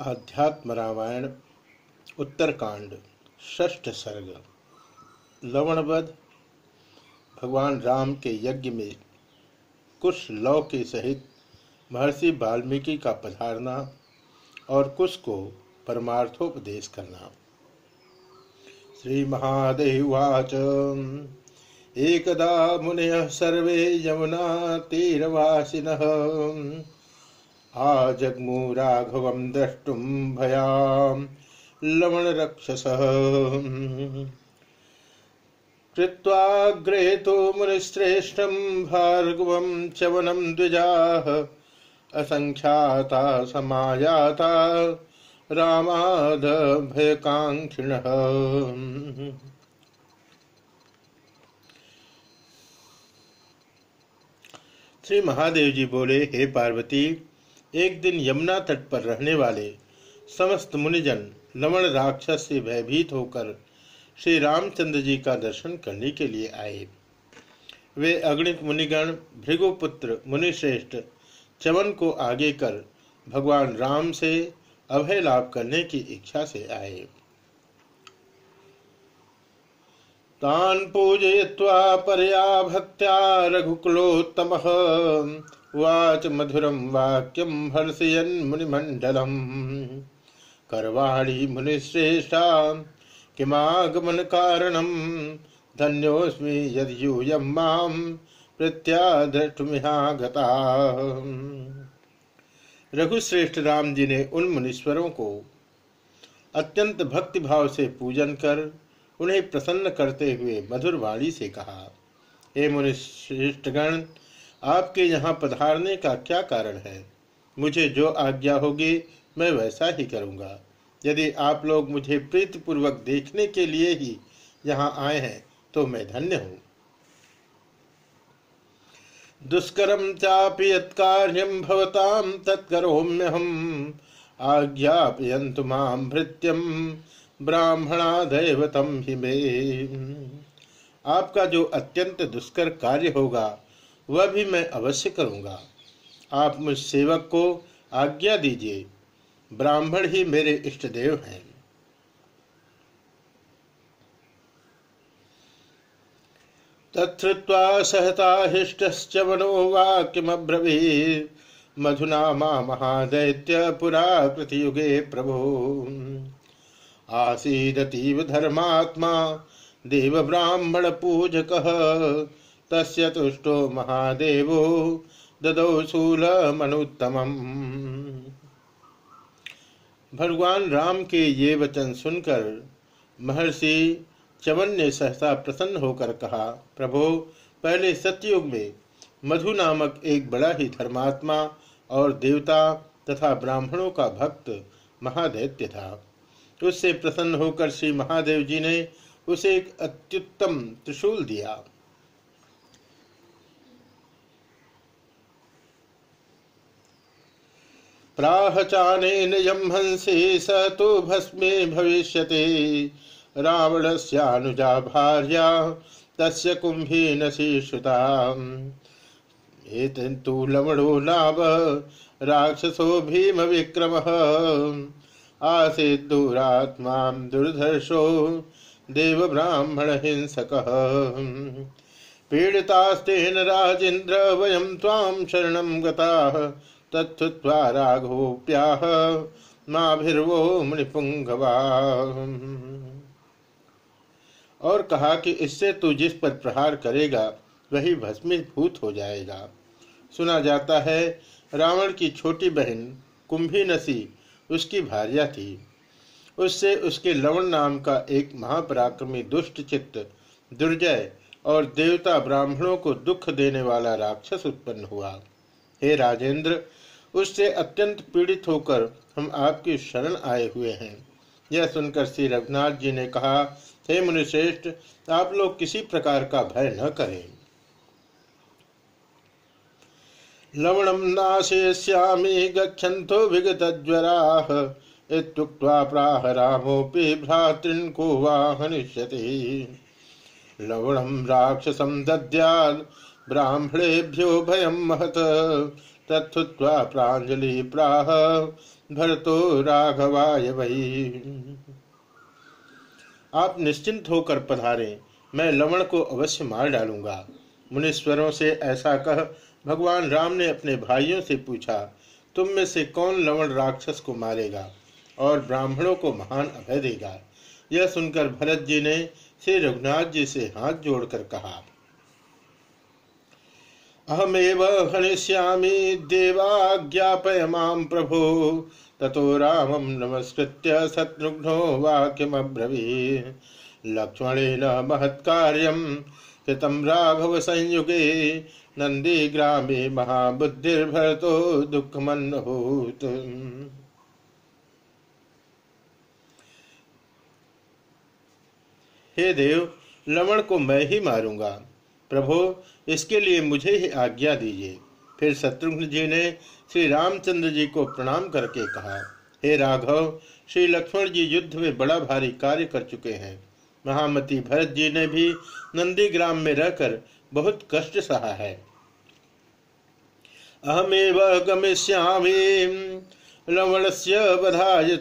आध्यात्म रामायण, उत्तरकांड, षष्ठ सर्ग, लवणवध, भगवान राम के यज्ञ में कुश लौ के सहित महर्षि वाल्मीकि का पधारना और कुश को परमार्थोपदेश करना। श्री महादेवाच एकदा मुनय सर्वे यमुना तीरवासिनः। आजग्मु राघव द्रष्टुम भयाम लवण रक्षस कृत्वाग्रे तो मुनिश्रेष्ठम भार्गव चवनम द्विजा असंख्याता समायाता रामाद भयकांक्षिण श्री महादेव जी बोले, हे पार्वती एक दिन यमुना तट पर रहने वाले समस्त मुनिजन लवण राक्षस से भयभीत होकर श्री रामचंद्र जी का दर्शन करने के लिए आए। वे अगणित मुनिगण, भृगुपुत्र, मुनिश्रेष्ठ चवन को आगे कर भगवान राम से अभय लाभ करने की इच्छा से आए। तान परया भक्त्या रघुकुलोत्तम। वाच मधुरम वाक्यम हर्षयन मुनिमंडलम करवाणी मुनिश्रेष्ठा किमागमन कारणम धन्योस्मि यदि यूयम माम प्रत्यादृष्टुमिहागता। रघुश्रेष्ठ राम जी ने उन मुनीश्वरों को अत्यंत भक्तिभाव से पूजन कर, उन्हें प्रसन्न करते हुए मधुर वाणी से कहा, हे मुनिश्रेष्ठगण आपके यहाँ पधारने का क्या कारण है? मुझे जो आज्ञा होगी, मैं वैसा ही करूँगा। यदि आप लोग मुझे प्रीतिपूर्वक देखने के लिए ही यहाँ आए हैं तो मैं धन्य हूँ। दुष्करम चापि यत्कार्यम भवताम तत्करोम्यहम आज्ञापयंतु माम भृत्यम ब्राह्मणा दैवतम ही आपका जो अत्यंत दुष्कर कार्य होगा वह भी मैं अवश्य करूँगा। आप मुझ सेवक को आज्ञा दीजिए। ब्राह्मण ही मेरे इष्ट देव हैं। तत्वा सहता हृष्ट वनो वाक्यमब्रवी मधुना महादैत्य पुरा कृतियुगे प्रभो। आसीदतीव धर्मात्मा देव ब्राह्मण पूजक। तस्य तुष्टो महादेवो ददौ मनुत्तम भगवान राम के ये वचन सुनकर महर्षि चवन ने सहसा प्रसन्न होकर कहा, प्रभो, पहले सत्ययुग में मधु नामक एक बड़ा ही धर्मात्मा और देवता तथा ब्राह्मणों का भक्त महादैत्य था। उससे प्रसन्न होकर श्री महादेव जी ने उसे एक अत्युत्तम त्रिशूल दिया। प्राह चानेन यम हंसे स तो भस्मे भविष्यते। रावणस्यानुजा भार्या, तस्य कुंभेन श्रुता एतन्तु लवणो नाम राक्षसो भीम विक्रम आसीत् दुरात्मा दुर्धर्षो देव ब्राह्मण हिंसक पीड़ितास्तेन राजेन्द्र वयम ताम शरण गता। तत्वा राघोप्याह माभिर्वो मुनिपुंगवा और कहा कि इससे तू जिस पर प्रहार करेगा, वही भस्मीभूत हो जाएगा। सुना जाता है, रावण की छोटी बहन कुंभी नसी उसकी भार्या थी। उससे उसके लवण नाम का एक महापराक्रमी दुष्ट चित्त, दुर्जय और देवता ब्राह्मणों को दुख देने वाला राक्षस उत्पन्न हुआ। हे राजेंद्र, उससे अत्यंत पीड़ित होकर हम आपकी शरण आए हुए हैं। यह सुनकर श्री रघुनाथ जी ने कहा, हे मुनिश्रेष्ठ, आप लोग किसी प्रकार का भय न करें। लवणम नाशयश्यामी गच्छन्तो विगत ज्वरा प्राह रामोपि भ्रातृन् को वा लवणम राक्षसम दद्यात् ब्राह्मणेभ्यो भयं महत। तत्वा प्राजलि प्राह, भरतो राघवाय वही आप निश्चिंत होकर पधारें, मैं लवण को अवश्य मार डालूँगा। मुनीश्वरों से ऐसा कह, भगवान राम ने अपने भाइयों से पूछा, तुम में से कौन लवण राक्षस को मारेगा और ब्राह्मणों को महान अभय देगा? यह सुनकर भरत जी ने श्री रघुनाथ जी से हाथ जोड़कर कहा अहमेव हनिष्यामी देवाज्ञापय माम प्रभो। ततो रामम नमस्कृत्य शत्रुघ्नो वाक्यमब्रवी लक्ष्मणेन महत्कार्यम कृतम राघव संयुगे नंदी ग्रामे महाबुद्धिर्भरतो दुखमन्नभूत। हे देव, लवण को मैं ही मारूँगा। प्रभो, इसके लिए मुझे ही आज्ञा दीजिए। फिर शत्रुघ्न जी ने श्री रामचंद्र जी को प्रणाम करके कहा, हे राघव, श्री लक्ष्मण जी युद्ध में बड़ा भारी कार्य कर चुके हैं। महामती भरत जी ने भी नंदी ग्राम में रहकर बहुत कष्ट सहा है। अहमेव गमिष्यामि लवण से बधाय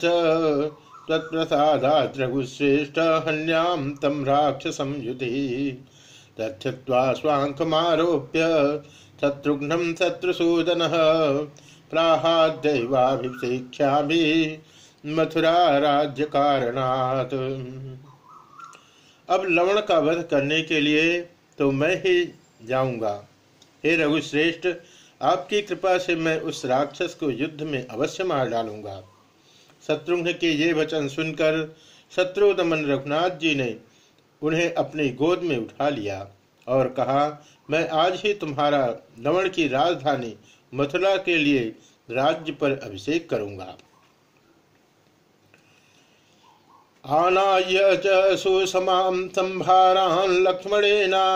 तत्प्रसादात् रघुश्रेष्ठ हन्याम तम राक्षसम युधि तथ्यत्वा स्वाङ्कमारोप्य शत्रुघ्नं मथुरा राज्य कारणात् अब लवण का वध करने के लिए तो मैं ही जाऊँगा। हे रघुश्रेष्ठ, आपकी कृपा से मैं उस राक्षस को युद्ध में अवश्य मार डालूँगा। शत्रुघ्न के ये वचन सुनकर शत्रुदमन रघुनाथ जी ने उन्हें अपनी गोद में उठा लिया और कहा, मैं आज ही तुम्हारा लवण की राजधानी मथुरा के लिए राज्य पर अभिषेक करूँगा। आनाय च सुसमां संभारान् लक्ष्मणेनाभिषेचने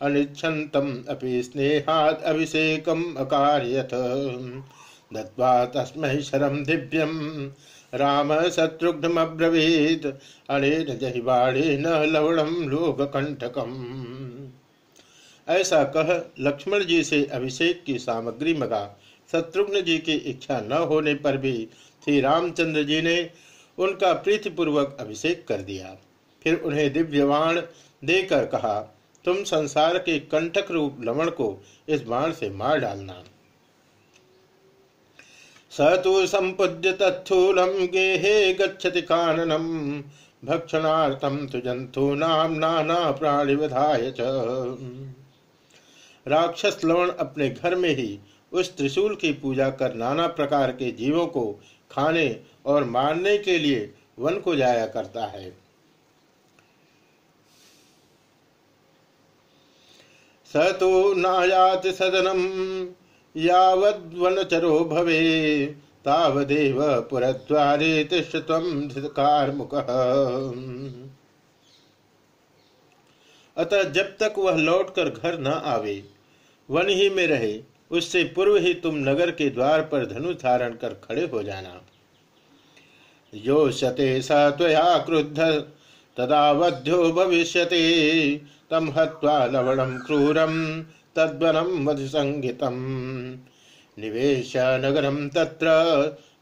अनिच्छन्तम् अपि स्नेहात् अभिषेकम् दत्वा तस्मै शरम दिव्यम। राम शत्रुघ्नमब्रवीत। अनेन न लवणम लोककंठकम ऐसा कह लक्ष्मण जी से अभिषेक की सामग्री मगा। शत्रुघ्न जी की इच्छा न होने पर भी श्री रामचंद्र जी ने उनका प्रीतिपूर्वक अभिषेक कर दिया। फिर उन्हें दिव्यवाण देकर कहा, तुम संसार के कंटक रूप लवण को इस बाण से मार डालना। स तो संपुद्य तत्थूलम गेहे गच्छति काननम भक्षणार्थम तु नाना प्राणिवधाय च। राक्षस लवण अपने घर में ही उस त्रिशूल की पूजा कर नाना प्रकार के जीवों को खाने और मारने के लिए वन को जाया करता है। स तो नायात सदनम। यावद्वनचरो भवे, तावदेव पुरद्वारे तिष्ठत्वं धृतकारमुकः। अतः जब तक वह लौटकर घर न आवे, वन ही में रहे, उससे पूर्व ही तुम नगर के द्वार पर धनु धारण कर खड़े हो जाना। यो शते स त्वया क्रुद्ध, तदावध्यो भविष्यते तम हत्वा लवणम क्रूरम तद्वनम मधुसंगितम निवेश नगरम तत्र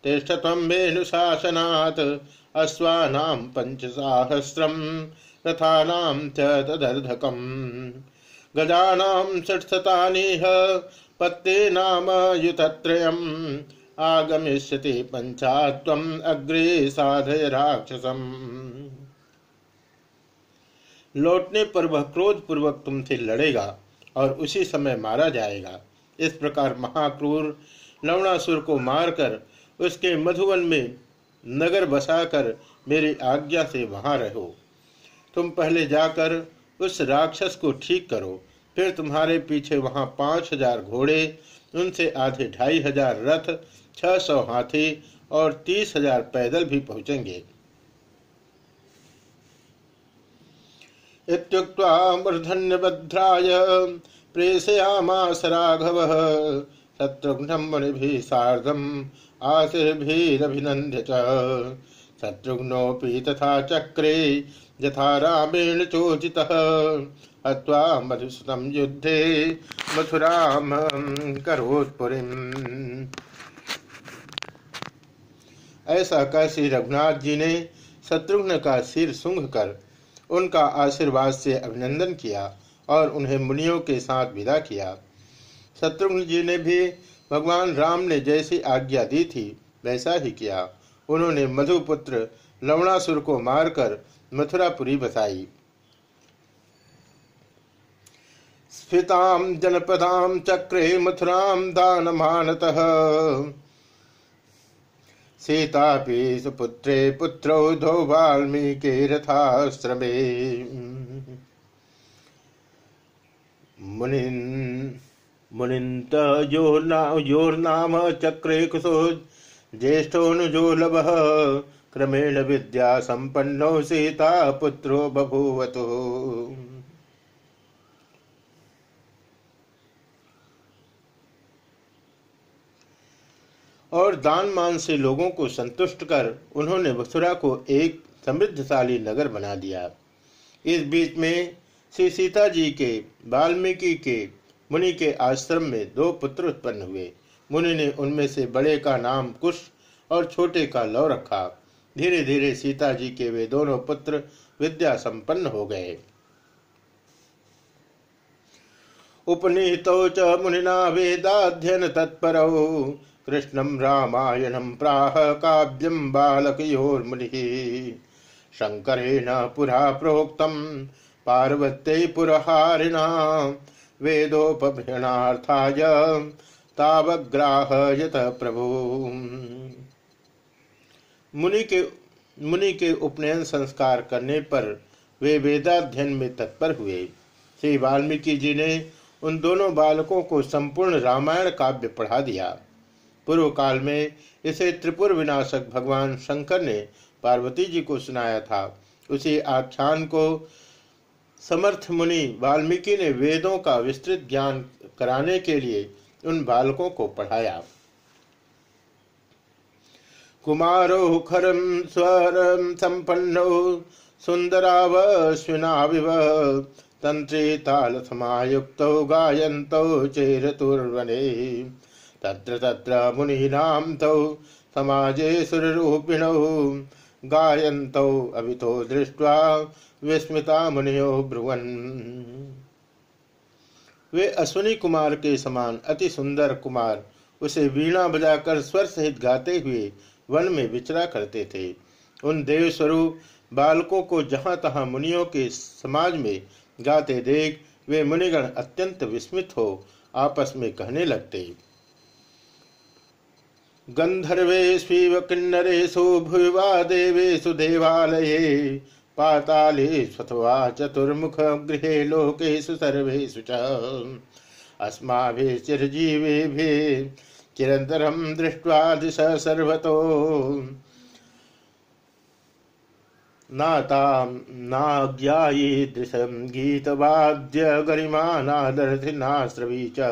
तिष्ठत्वं वेणुशासनात्। अश्वानां पञ्चसाहस्रं रथानां च तदर्धकम्। गजानां षट्शतानिह पत्ते नाम युतत्रयम्। आगमिष्यति पञ्चात्वम् अग्रे साधय राक्षसम्। लौटने पर वह क्रोध पूर्वक तुमसे लड़ेगा। और उसी समय मारा जाएगा। इस प्रकार महाक्रूर लवणासुर को मारकर उसके मधुवन में नगर बसाकर मेरी आज्ञा से वहाँ रहो। तुम पहले जाकर उस राक्षस को ठीक करो, फिर तुम्हारे पीछे वहाँ पाँच हज़ार घोड़े, उनसे आधे ढाई हज़ार रथ, छह सौ हाथी और तीस हज़ार पैदल भी पहुँचेंगे। इत्युक्त्वा मूर्धन्यभद्राय प्रेषयामास राघवः। शत्रुघ्नं मुनिभिः सार्धम् आशीर्भिरभिनन्द्य च। तथा चक्रे यथा रामेण चोचितः। हत्वा मधुसुतं युद्धे मथुरां करोत्पुरीम् ऐसा कह श्री रघुनाथ जी ने शत्रुघ्न का सिर सूंघ कर उनका आशीर्वाद से अभिनंदन किया और उन्हें मुनियों के साथ विदा किया। शत्रुघ्न जी ने भी भगवान राम ने जैसी आज्ञा दी थी, वैसा ही किया। उन्होंने मधुपुत्र लवणासुर को मारकर मथुरापुरी बसाई। स्फिताम जनपदाम चक्रे मथुराम दान मानतः सीतापि सुपुत्रे पुत्रौ धो वाल्मीकि रथाश्रमे मुनिन्, मुनिन्त योर्नाम चक्रे कुशो ज्येष्ठोऽनुजोलभः क्रमेण विद्या संपन्नो सीता पुत्रो बभूवतु। और दान मान से लोगों को संतुष्ट कर उन्होंने मथुरा को एक समृद्धशाली नगर बना दिया। इस बीच में श्री सीता जी के, वाल्मीकि के, मुनि के आश्रम में दो पुत्र उत्पन्न हुए। मुनि ने उनमें से बड़े का नाम कुश और छोटे का लव रखा। धीरे धीरे सीता जी के वे दोनों पुत्र विद्या संपन्न हो गए। उपनीतो च मुनिना वेदाध्ययन तत्पर। कृष्णं रामायणं प्राह काव्यं बालकयोर्मुनिः। शङ्करेण पुरा प्रोक्तं, पार्वत्यै पुरहारिणा वेदोपभ्रणार्थाय तावग्राहयत प्रभु। मुनि के मुनि के उपनयन संस्कार करने पर वे वेदाध्ययन में तत्पर हुए। श्री वाल्मीकि जी ने उन दोनों बालकों को संपूर्ण रामायण काव्य पढ़ा दिया। पूर्व काल में इसे त्रिपुर विनाशक भगवान शंकर ने पार्वती जी को सुनाया था। उसी आख्यान को समर्थ मुनि वाल्मीकि ने वेदों का विस्तृत ज्ञान कराने के लिए उन बालकों को पढ़ाया। कुमारो खरम स्वरम संपन्नो सुंदरावश्विनाविव तंत्री ताल समायुक्त गायंत चेरतुर्वने। तत्र तत्र मुनीनां तौ समाजे सुररूपिणौ गायन्तौ अभितो दृष्ट्वा विस्मिता मुनियो ब्रुवन्। वे अश्विनी कुमार के समान अति सुंदर कुमार, उसे वीणा बजाकर स्वर सहित गाते हुए वन में विचरा करते थे। उन देव स्वरूप बालकों को जहाँ तहां मुनियों के समाज में गाते देख वे मुनिगण अत्यंत विस्मित हो आपस में कहने लगते। गंधर्वेष्वीव किन्नरेषु भुवा देवेशु देवालये पातालेष्वथवा चतुर्मुख गृहे लोकेशु सर्वेषु च। अस्माभिः चिरजीवेभिः चिरन्तरं दृष्ट्वा दिश सर्वतो। नातां गीतवाद्य गरिमा नादर्थिनाश्रवी च।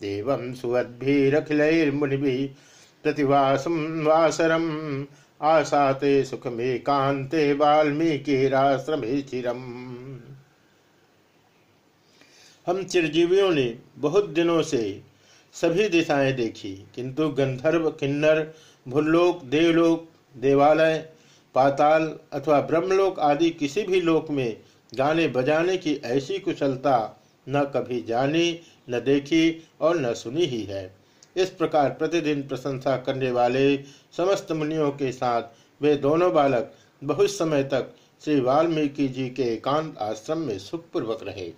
देवं सुवद्भिरखिलैर्मुनिभिः प्रतिवासम वासरम आसाते सुख में कांते वाल्मीकिराश्रमे चिरम हम चिरजीवियों ने बहुत दिनों से सभी दिशाएँ देखी, किंतु गंधर्व, किन्नर, भूलोक, देवलोक, देवालय, पाताल अथवा ब्रह्मलोक आदि किसी भी लोक में गाने बजाने की ऐसी कुशलता न कभी जानी, न देखी और न सुनी ही है। इस प्रकार प्रतिदिन प्रशंसा करने वाले समस्त मुनियों के साथ वे दोनों बालक बहुत समय तक श्री वाल्मीकि जी के एकांत आश्रम में सुखपूर्वक रहे।